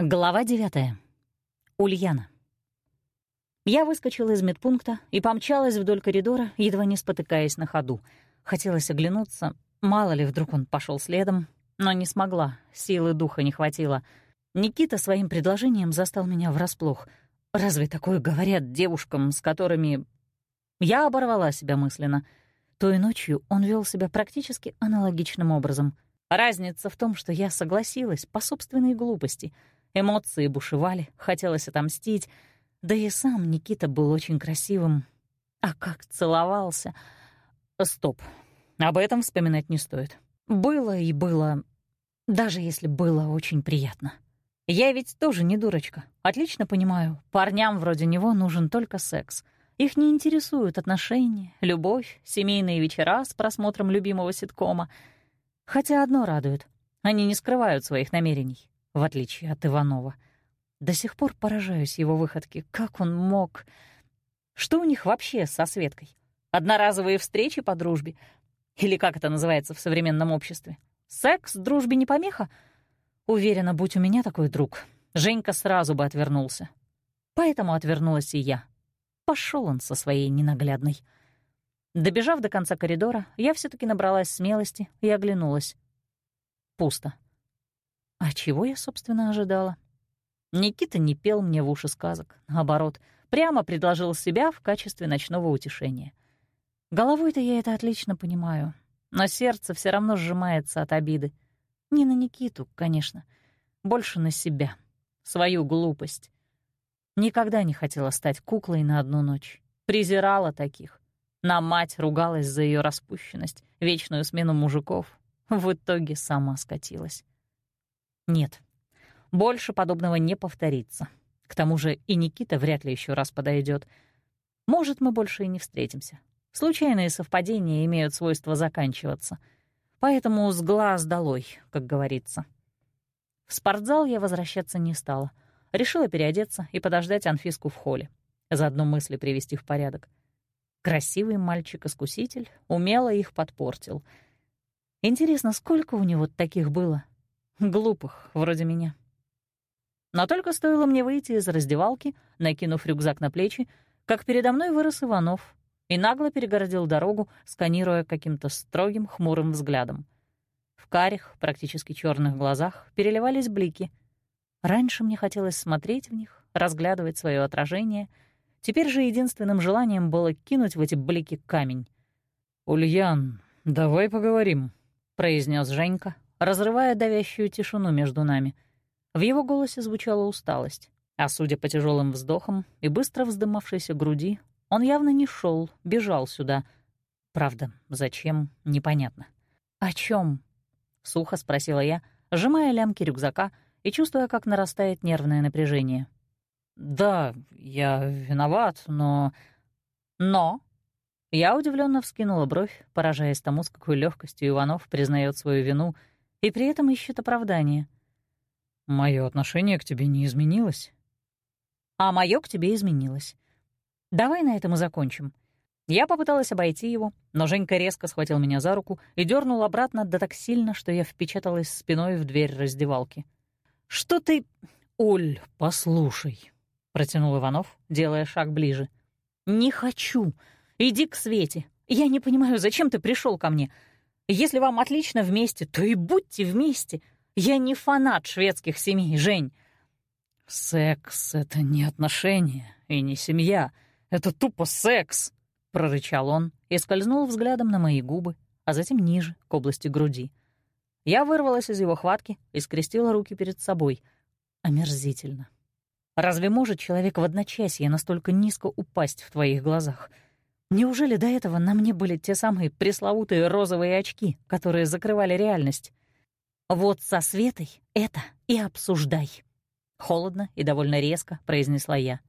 Глава девятая. Ульяна. Я выскочила из медпункта и помчалась вдоль коридора, едва не спотыкаясь на ходу. Хотелось оглянуться, мало ли вдруг он пошел следом, но не смогла, силы духа не хватило. Никита своим предложением застал меня врасплох. Разве такое говорят девушкам, с которыми... Я оборвала себя мысленно. Той ночью он вел себя практически аналогичным образом. Разница в том, что я согласилась по собственной глупости — Эмоции бушевали, хотелось отомстить. Да и сам Никита был очень красивым. А как целовался! Стоп, об этом вспоминать не стоит. Было и было, даже если было очень приятно. Я ведь тоже не дурочка. Отлично понимаю, парням вроде него нужен только секс. Их не интересуют отношения, любовь, семейные вечера с просмотром любимого ситкома. Хотя одно радует — они не скрывают своих намерений в отличие от Иванова. До сих пор поражаюсь его выходке. Как он мог? Что у них вообще со Светкой? Одноразовые встречи по дружбе? Или как это называется в современном обществе? Секс дружбе не помеха? Уверена, будь у меня такой друг, Женька сразу бы отвернулся. Поэтому отвернулась и я. Пошел он со своей ненаглядной. Добежав до конца коридора, я все таки набралась смелости и оглянулась. Пусто. А чего я, собственно, ожидала? Никита не пел мне в уши сказок, наоборот, прямо предложил себя в качестве ночного утешения. Головой-то я это отлично понимаю, но сердце все равно сжимается от обиды. Не на Никиту, конечно, больше на себя, свою глупость. Никогда не хотела стать куклой на одну ночь. Презирала таких. На мать ругалась за ее распущенность, вечную смену мужиков. В итоге сама скатилась. Нет, больше подобного не повторится. К тому же и Никита вряд ли еще раз подойдет. Может, мы больше и не встретимся. Случайные совпадения имеют свойство заканчиваться. Поэтому с глаз долой, как говорится. В спортзал я возвращаться не стала. Решила переодеться и подождать Анфиску в холле. Заодно мысли привести в порядок. Красивый мальчик-искуситель умело их подпортил. Интересно, сколько у него таких было? Глупых, вроде меня. Но только стоило мне выйти из раздевалки, накинув рюкзак на плечи, как передо мной вырос Иванов и нагло перегородил дорогу, сканируя каким-то строгим, хмурым взглядом. В карих, практически черных глазах переливались блики. Раньше мне хотелось смотреть в них, разглядывать свое отражение. Теперь же единственным желанием было кинуть в эти блики камень. «Ульян, давай поговорим», — произнес Женька, разрывая давящую тишину между нами. В его голосе звучала усталость, а судя по тяжелым вздохам и быстро вздымавшейся груди, он явно не шел, бежал сюда. Правда, зачем, непонятно. «О чем? сухо спросила я, сжимая лямки рюкзака и чувствуя, как нарастает нервное напряжение. «Да, я виноват, но...» «Но?» Я удивленно вскинула бровь, поражаясь тому, с какой легкостью Иванов признает свою вину — и при этом ищет оправдание. Мое отношение к тебе не изменилось. А мое к тебе изменилось. Давай на этом и закончим. Я попыталась обойти его, но Женька резко схватил меня за руку и дернул обратно да так сильно, что я впечаталась спиной в дверь раздевалки. «Что ты...» «Оль, послушай», — протянул Иванов, делая шаг ближе. «Не хочу. Иди к Свете. Я не понимаю, зачем ты пришел ко мне. Если вам отлично вместе, то и будьте вместе. Я не фанат шведских семей, Жень». «Секс — это не отношения и не семья. Это тупо секс», — прорычал он и скользнул взглядом на мои губы, а затем ниже, к области груди. Я вырвалась из его хватки и скрестила руки перед собой. Омерзительно. Разве может человек в одночасье настолько низко упасть в твоих глазах — Неужели до этого на мне были те самые пресловутые розовые очки, которые закрывали реальность? Вот со Светой это и обсуждай. Холодно и довольно резко произнесла я.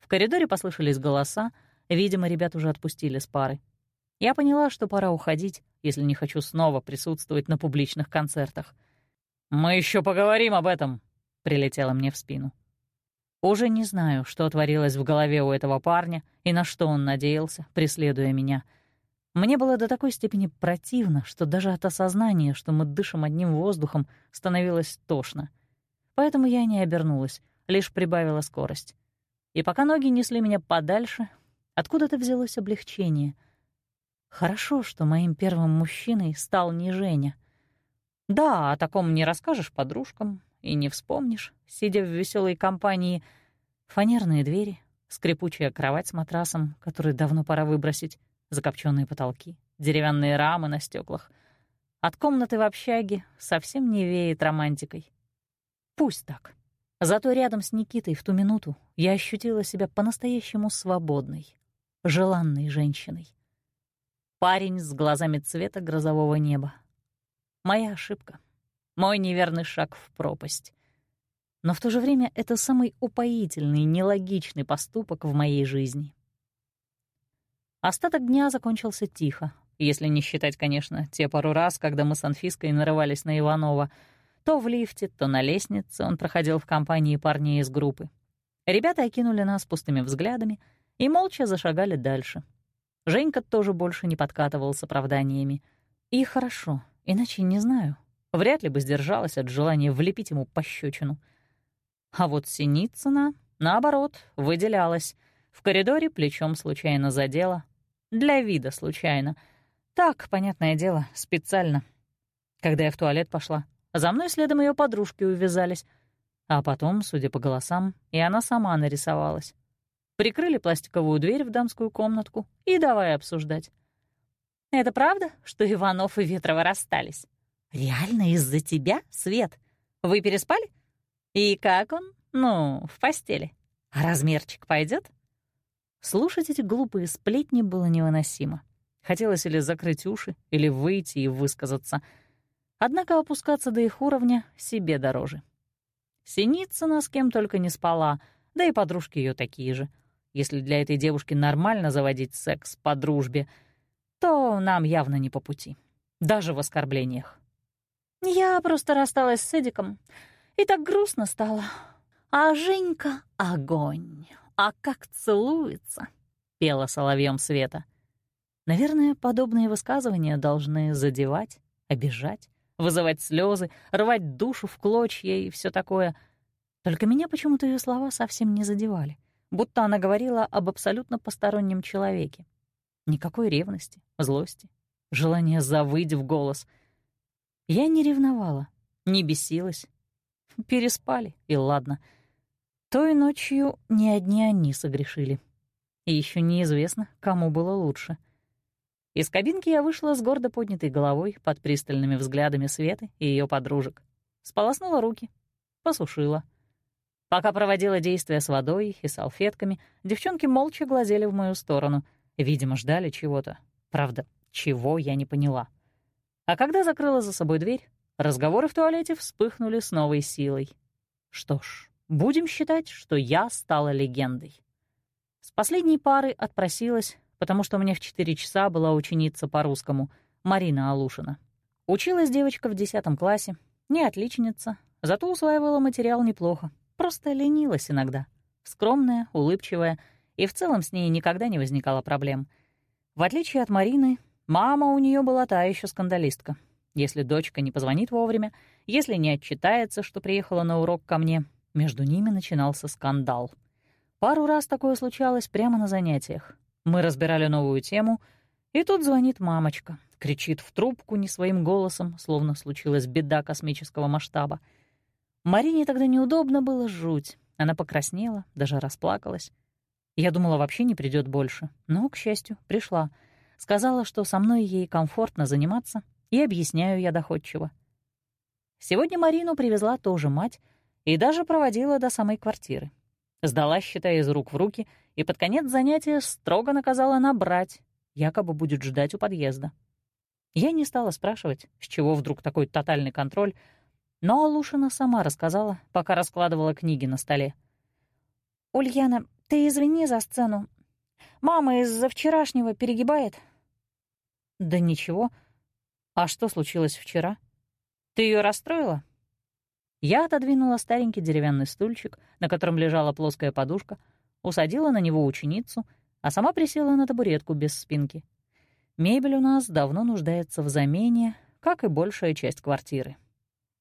В коридоре послышались голоса, видимо, ребят уже отпустили с пары. Я поняла, что пора уходить, если не хочу снова присутствовать на публичных концертах. «Мы еще поговорим об этом», — прилетело мне в спину. Уже не знаю, что творилось в голове у этого парня и на что он надеялся, преследуя меня. Мне было до такой степени противно, что даже от осознания, что мы дышим одним воздухом, становилось тошно. поэтому я не обернулась, лишь прибавила скорость. И пока ноги несли меня подальше, откуда-то взялось облегчение. Хорошо, что моим первым мужчиной стал не Женя. Да, о таком не расскажешь подружкам и не вспомнишь, сидя в веселой компании. Фанерные двери, скрипучая кровать с матрасом, который давно пора выбросить, закопченные потолки, деревянные рамы на стеклах. От комнаты в общаге совсем не веет романтикой. Пусть так. Зато рядом с Никитой в ту минуту я ощутила себя по-настоящему свободной, желанной женщиной. Парень с глазами цвета грозового неба. Моя ошибка. Мой неверный шаг в пропасть. Но в то же время это самый упоительный, нелогичный поступок в моей жизни. Остаток дня закончился тихо, если не считать, конечно, те пару раз, когда мы с Анфиской нарывались на Иванова. То в лифте, то на лестнице он проходил в компании парней из группы. Ребята окинули нас пустыми взглядами и молча зашагали дальше. Женька тоже больше не подкатывал с оправданиями. И хорошо, иначе не знаю. Вряд ли бы сдержалась от желания влепить ему пощечину. А вот Синицына, наоборот, выделялась. В коридоре плечом случайно задела. Для вида случайно. Так, понятное дело, специально. Когда я в туалет пошла, за мной следом ее подружки увязались. А потом, судя по голосам, и она сама нарисовалась. Прикрыли пластиковую дверь в дамскую комнатку и давай обсуждать. «Это правда, что Иванов и Ветрова расстались?» «Реально из-за тебя, Свет? Вы переспали? И как он? Ну, в постели. А размерчик пойдет? Слушать эти глупые сплетни было невыносимо. Хотелось или закрыть уши, или выйти и высказаться. Однако опускаться до их уровня себе дороже. Синицына с кем только не спала, да и подружки ее такие же. Если для этой девушки нормально заводить секс по дружбе, то нам явно не по пути. Даже в оскорблениях. Я просто рассталась с Эдиком, и так грустно стало. А Женька — огонь. А как целуется, — пела соловьем Света. Наверное, подобные высказывания должны задевать, обижать, вызывать слезы, рвать душу в клочья и все такое. Только меня почему-то ее слова совсем не задевали, будто она говорила об абсолютно постороннем человеке. Никакой ревности, злости, желания завыть в голос — я не ревновала, не бесилась. Переспали, и ладно. Той ночью не одни они согрешили. И еще неизвестно, кому было лучше. Из кабинки я вышла с гордо поднятой головой под пристальными взглядами Светы и ее подружек. Сполоснула руки, посушила. Пока проводила действия с водой и салфетками, девчонки молча глазели в мою сторону. Видимо, ждали чего-то. Правда, чего я не поняла. — а когда закрыла за собой дверь, разговоры в туалете вспыхнули с новой силой. Что ж, будем считать, что я стала легендой. С последней пары отпросилась, потому что у меня в 4 часа была ученица по русскому, Марина Алушина. Училась девочка в 10 классе, не отличница, зато усваивала материал неплохо, просто ленилась иногда. Скромная, улыбчивая, и в целом с ней никогда не возникало проблем. В отличие от Марины, Мама у нее была та еще скандалистка. Если дочка не позвонит вовремя, если не отчитается, что приехала на урок ко мне, между ними начинался скандал. Пару раз такое случалось прямо на занятиях. Мы разбирали новую тему, и тут звонит мамочка, кричит в трубку не своим голосом, словно случилась беда космического масштаба. Марине тогда неудобно было жуть. Она покраснела, даже расплакалась. Я думала, вообще не придет больше, но, к счастью, пришла — Сказала, что со мной ей комфортно заниматься, и объясняю я доходчиво. Сегодня Марину привезла тоже мать и даже проводила до самой квартиры. Сдала, считая из рук в руки, и под конец занятия строго наказала набрать, якобы будет ждать у подъезда. Я не стала спрашивать, с чего вдруг такой тотальный контроль, но Алушина сама рассказала, пока раскладывала книги на столе. «Ульяна, ты извини за сцену. Мама из-за вчерашнего перегибает, «Да ничего. А что случилось вчера? Ты ее расстроила?» Я отодвинула старенький деревянный стульчик, на котором лежала плоская подушка, усадила на него ученицу, а сама присела на табуретку без спинки. Мебель у нас давно нуждается в замене, как и большая часть квартиры.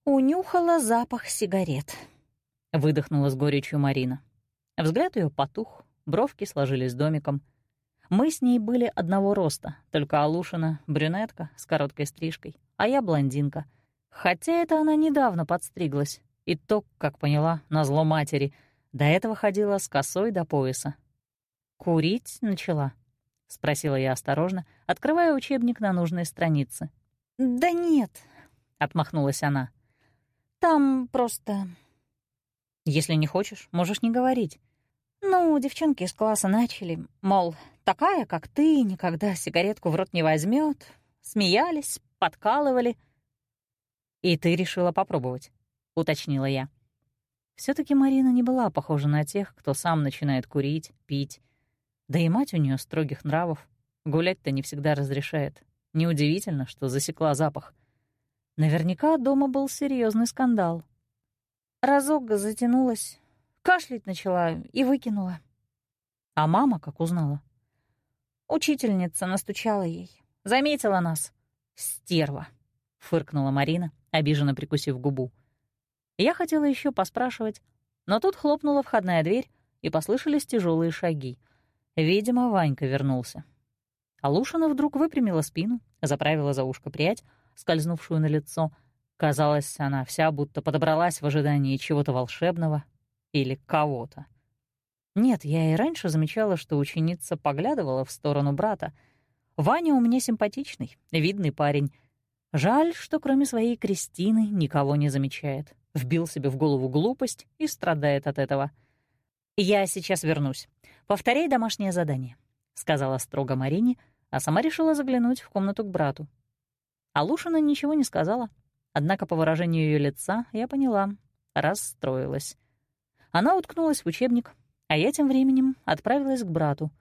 «Унюхала запах сигарет», — выдохнула с горечью Марина. Взгляд ее потух, бровки сложились домиком. Мы с ней были одного роста, только Алушина — брюнетка с короткой стрижкой, а я — блондинка. Хотя это она недавно подстриглась, и то, как поняла, на зло матери. До этого ходила с косой до пояса. «Курить начала?» — спросила я осторожно, открывая учебник на нужной странице. «Да нет», — отмахнулась она. «Там просто если не хочешь, можешь не говорить. Ну, девчонки из класса начали, мол, такая, как ты, никогда сигаретку в рот не возьмет. Смеялись, подкалывали. И ты решила попробовать, уточнила я. все таки Марина не была похожа на тех, кто сам начинает курить, пить. Да и мать у нее строгих нравов. Гулять-то не всегда разрешает. Неудивительно, что засекла запах. Наверняка дома был серьезный скандал. Разок затянулась, кашлять начала и выкинула. А мама как узнала? Учительница настучала ей. Заметила нас. «Стерва», — фыркнула Марина, обиженно прикусив губу. Я хотела еще поспрашивать, но тут хлопнула входная дверь, и послышались тяжелые шаги. Видимо, Ванька вернулся. Алушина вдруг выпрямила спину, заправила за ушко прядь, скользнувшую на лицо — Казалось, она вся будто подобралась в ожидании чего-то волшебного или кого-то. Нет, я и раньше замечала, что ученица поглядывала в сторону брата. Ваня у меня симпатичный, видный парень. Жаль, что кроме своей Кристины никого не замечает. Вбил себе в голову глупость и страдает от этого. «Я сейчас вернусь. Повторяй домашнее задание», — сказала строго Марине, а сама решила заглянуть в комнату к брату. Алушина ничего не сказала, Однако по выражению ее лица я поняла, расстроилась. Она уткнулась в учебник, а я тем временем отправилась к брату.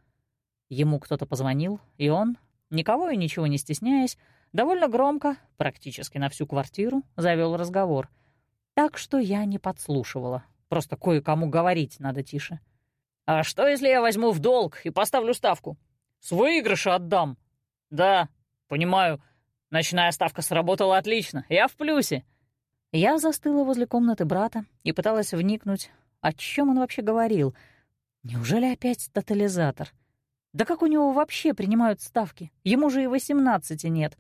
Ему кто-то позвонил, и он, никого и ничего не стесняясь, довольно громко, практически на всю квартиру, завел разговор. Так что я не подслушивала. Просто кое-кому говорить надо тише. «А что, если я возьму в долг и поставлю ставку? С выигрыша отдам». «Да, понимаю. Ночная ставка сработала отлично, я в плюсе». Я застыла возле комнаты брата и пыталась вникнуть, о чем он вообще говорил. Неужели опять тотализатор? Да как у него вообще принимают ставки? Ему же и восемнадцати нет.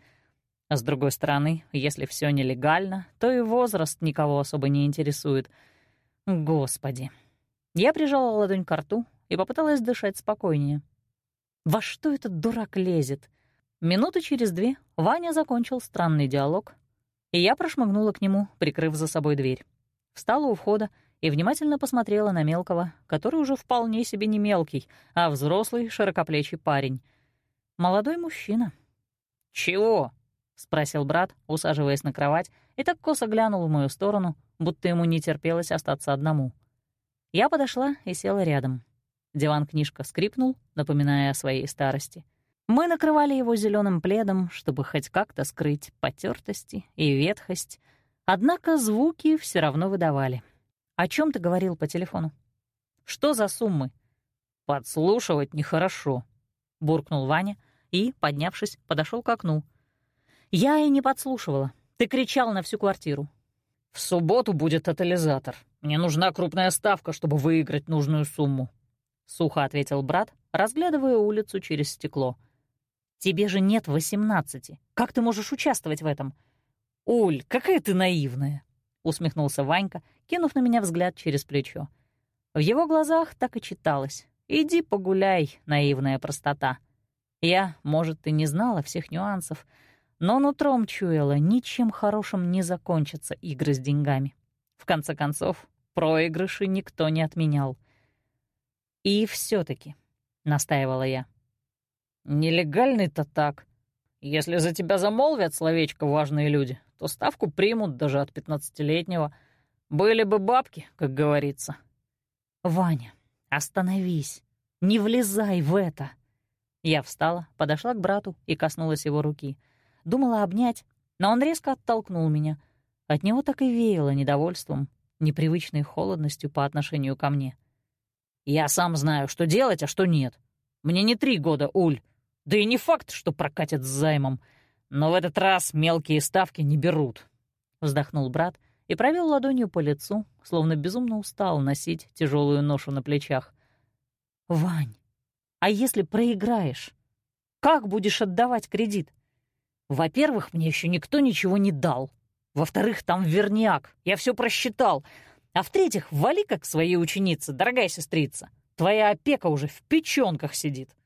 А с другой стороны, если все нелегально, то и возраст никого особо не интересует. Господи. Я прижала ладонь к рту и попыталась дышать спокойнее. Во что этот дурак лезет? Минуты через две Ваня закончил странный диалог, и я прошмыгнула к нему, прикрыв за собой дверь. Встала у входа и внимательно посмотрела на мелкого, который уже вполне себе не мелкий, а взрослый широкоплечий парень. Молодой мужчина. «Чего?» — спросил брат, усаживаясь на кровать, и так косо глянул в мою сторону, будто ему не терпелось остаться одному. Я подошла и села рядом. Диван-книжка скрипнул, напоминая о своей старости — мы накрывали его зеленым пледом, чтобы хоть как-то скрыть потертости и ветхость, однако звуки все равно выдавали. «О чем ты говорил по телефону? Что за суммы?» «Подслушивать нехорошо», — буркнул Ваня и, поднявшись, подошел к окну. «Я и не подслушивала. Ты кричал на всю квартиру». «В субботу будет тотализатор. Мне нужна крупная ставка, чтобы выиграть нужную сумму», — сухо ответил брат, разглядывая улицу через стекло — Тебе же нет восемнадцати. Как ты можешь участвовать в этом?» «Уль, какая ты наивная!» — усмехнулся Ванька, кинув на меня взгляд через плечо. В его глазах так и читалось. «Иди погуляй, наивная простота». Я, может, и не знала всех нюансов, но нутром чуяла, ничем хорошим не закончатся игры с деньгами. В конце концов, проигрыши никто не отменял. «И все таки настаивала я, — Нелегальный-то так. Если за тебя замолвят словечко важные люди, то ставку примут даже от пятнадцатилетнего. Были бы бабки, как говорится. Ваня, остановись. Не влезай в это. Я встала, подошла к брату и коснулась его руки. Думала обнять, но он резко оттолкнул меня. От него так и веяло недовольством, непривычной холодностью по отношению ко мне. «Я сам знаю, что делать, а что нет. Мне не три года, Уль. Да и не факт, что прокатят с займом. Но в этот раз мелкие ставки не берут. Вздохнул брат и провел ладонью по лицу, словно безумно устал носить тяжелую ношу на плечах. «Вань, а если проиграешь? Как будешь отдавать кредит? Во-первых, мне еще никто ничего не дал. Во-вторых, там верняк, я все просчитал. А в-третьих, вали как своей ученице, дорогая сестрица. Твоя опека уже в печенках сидит».